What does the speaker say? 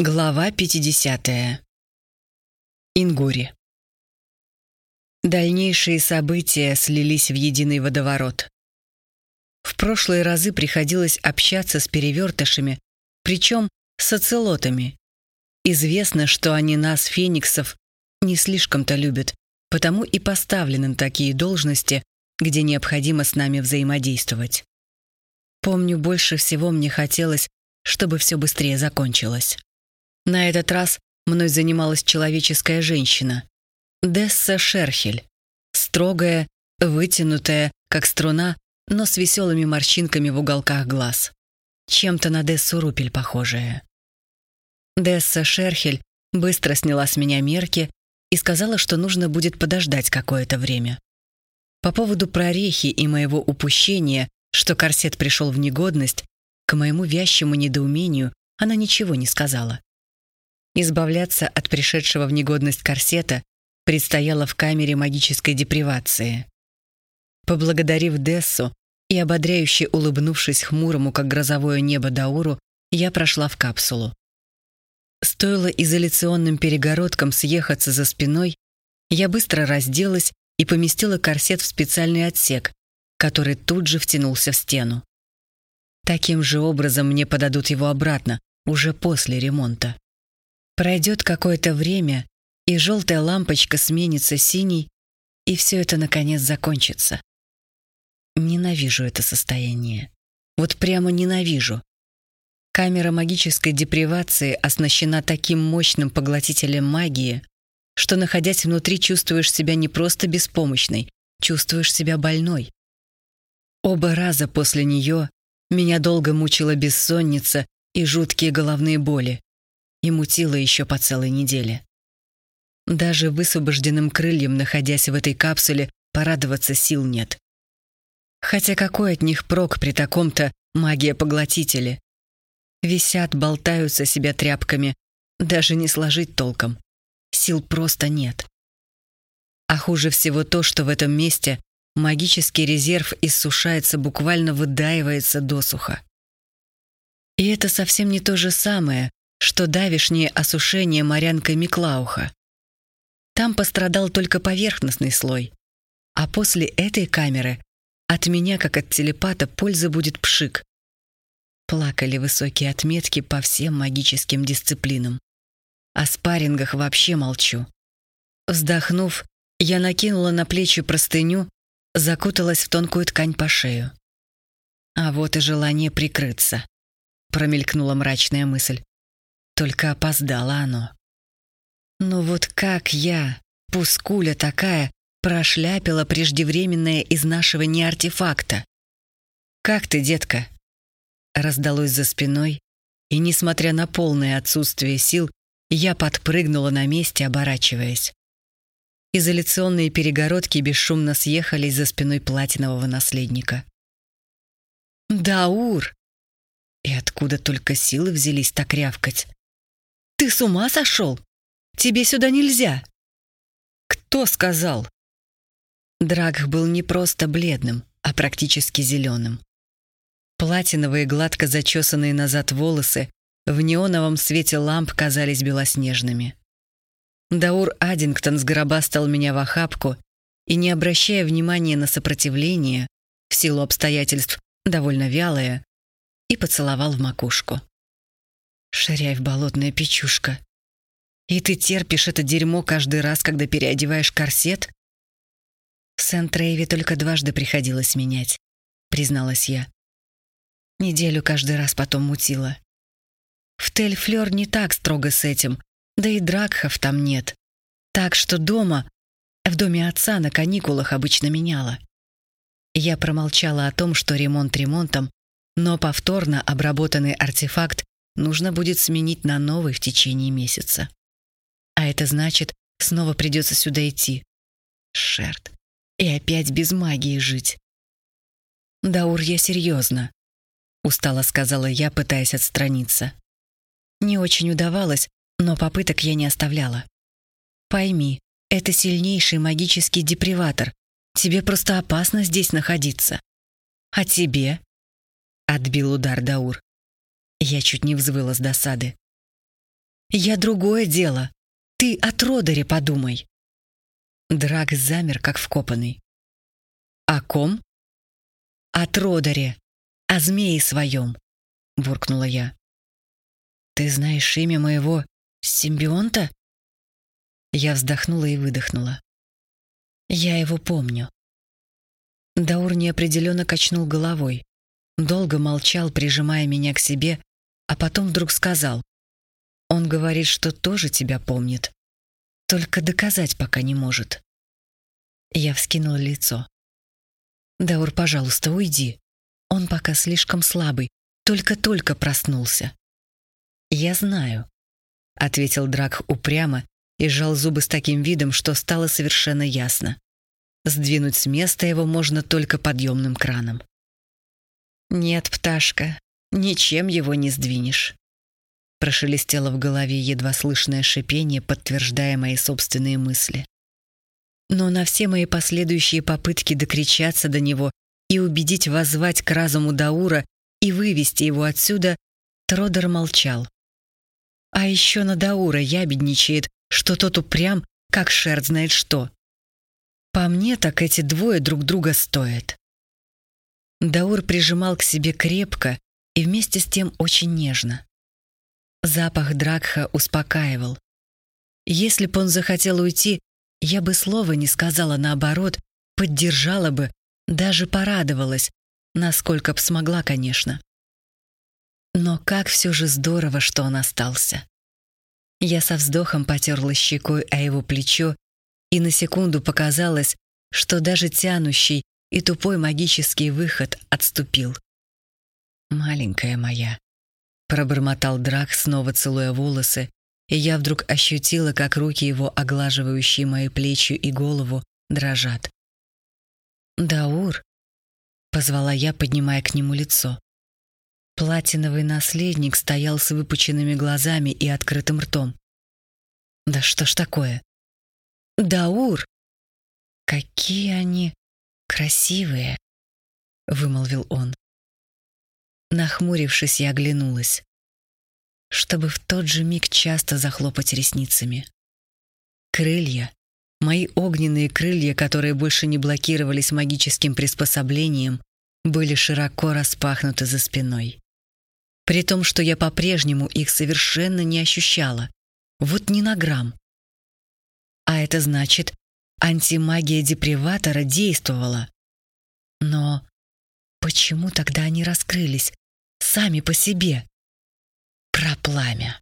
Глава 50. Ингури. Дальнейшие события слились в единый водоворот. В прошлые разы приходилось общаться с перевертышами, причем с оцелотами. Известно, что они нас, фениксов, не слишком-то любят, потому и поставлены на такие должности, где необходимо с нами взаимодействовать. Помню, больше всего мне хотелось, чтобы все быстрее закончилось. На этот раз мной занималась человеческая женщина. Десса Шерхель. Строгая, вытянутая, как струна, но с веселыми морщинками в уголках глаз. Чем-то на Дессу Рупель похожая. Десса Шерхель быстро сняла с меня мерки и сказала, что нужно будет подождать какое-то время. По поводу прорехи и моего упущения, что корсет пришел в негодность, к моему вящему недоумению она ничего не сказала. Избавляться от пришедшего в негодность корсета предстояло в камере магической депривации. Поблагодарив Дессу и ободряюще улыбнувшись хмурому, как грозовое небо Дауру, я прошла в капсулу. Стоило изоляционным перегородкам съехаться за спиной, я быстро разделась и поместила корсет в специальный отсек, который тут же втянулся в стену. Таким же образом мне подадут его обратно, уже после ремонта. Пройдет какое-то время, и желтая лампочка сменится синей, и все это, наконец, закончится. Ненавижу это состояние. Вот прямо ненавижу. Камера магической депривации оснащена таким мощным поглотителем магии, что, находясь внутри, чувствуешь себя не просто беспомощной, чувствуешь себя больной. Оба раза после нее меня долго мучила бессонница и жуткие головные боли и мутило еще по целой неделе. Даже высвобожденным крыльям, находясь в этой капсуле, порадоваться сил нет. Хотя какой от них прок при таком-то магия-поглотителе? Висят, болтаются себя тряпками, даже не сложить толком. Сил просто нет. А хуже всего то, что в этом месте магический резерв иссушается, буквально выдаивается досуха. И это совсем не то же самое, что давишнее осушение морянкой Миклауха. Там пострадал только поверхностный слой, а после этой камеры от меня, как от телепата, польза будет пшик. Плакали высокие отметки по всем магическим дисциплинам. О спаррингах вообще молчу. Вздохнув, я накинула на плечи простыню, закуталась в тонкую ткань по шею. А вот и желание прикрыться. Промелькнула мрачная мысль. Только опоздало оно. Но вот как я, пускуля такая, прошляпила преждевременное изнашивание артефакта? «Как ты, детка?» Раздалось за спиной, и, несмотря на полное отсутствие сил, я подпрыгнула на месте, оборачиваясь. Изоляционные перегородки бесшумно съехались за спиной платинового наследника. «Даур!» И откуда только силы взялись так рявкать? «Ты с ума сошел? Тебе сюда нельзя!» «Кто сказал?» Драгх был не просто бледным, а практически зеленым. Платиновые гладко зачесанные назад волосы в неоновом свете ламп казались белоснежными. Даур Аддингтон сгробастал меня в охапку и, не обращая внимания на сопротивление, в силу обстоятельств довольно вялое, и поцеловал в макушку. Ширяев болотная печушка. И ты терпишь это дерьмо каждый раз, когда переодеваешь корсет? В Сент-Рейве только дважды приходилось менять, призналась я. Неделю каждый раз потом мутила. В Тель-Флёр не так строго с этим, да и дракхов там нет. Так что дома, в доме отца на каникулах обычно меняла. Я промолчала о том, что ремонт ремонтом, но повторно обработанный артефакт нужно будет сменить на новый в течение месяца. А это значит, снова придется сюда идти. Шерт. И опять без магии жить. «Даур, я серьезно», — устало сказала я, пытаясь отстраниться. Не очень удавалось, но попыток я не оставляла. «Пойми, это сильнейший магический деприватор. Тебе просто опасно здесь находиться». «А тебе?» — отбил удар Даур. Я чуть не взвыла с досады. Я другое дело. Ты о Тродере подумай. Драк замер, как вкопанный. «О ком?» «О Тродере, о змее своем», — буркнула я. «Ты знаешь имя моего симбионта?» Я вздохнула и выдохнула. «Я его помню». Даур неопределенно качнул головой. Долго молчал, прижимая меня к себе, а потом вдруг сказал. «Он говорит, что тоже тебя помнит. Только доказать пока не может». Я вскинула лицо. «Даур, пожалуйста, уйди. Он пока слишком слабый, только-только проснулся». «Я знаю», — ответил Драк упрямо и сжал зубы с таким видом, что стало совершенно ясно. Сдвинуть с места его можно только подъемным краном. «Нет, пташка, ничем его не сдвинешь», — прошелестело в голове едва слышное шипение, подтверждая мои собственные мысли. Но на все мои последующие попытки докричаться до него и убедить воззвать к разуму Даура и вывести его отсюда, Тродер молчал. А еще на Даура ябедничает, что тот упрям, как шерд знает что. По мне, так эти двое друг друга стоят. Даур прижимал к себе крепко и вместе с тем очень нежно. Запах Дракха успокаивал. Если бы он захотел уйти, я бы слова не сказала наоборот, поддержала бы, даже порадовалась, насколько б смогла, конечно. Но как все же здорово, что он остался. Я со вздохом потерла щекой о его плечо, и на секунду показалось, что даже тянущий и тупой магический выход отступил. «Маленькая моя», — пробормотал Драк, снова целуя волосы, и я вдруг ощутила, как руки его, оглаживающие мои плечи и голову, дрожат. «Даур», — позвала я, поднимая к нему лицо. Платиновый наследник стоял с выпученными глазами и открытым ртом. «Да что ж такое?» «Даур!» «Какие они красивые!» — вымолвил он. Нахмурившись, я оглянулась чтобы в тот же миг часто захлопать ресницами. Крылья, мои огненные крылья, которые больше не блокировались магическим приспособлением, были широко распахнуты за спиной. При том, что я по-прежнему их совершенно не ощущала. Вот ни на грамм. А это значит, антимагия деприватора действовала. Но почему тогда они раскрылись сами по себе? про пламя.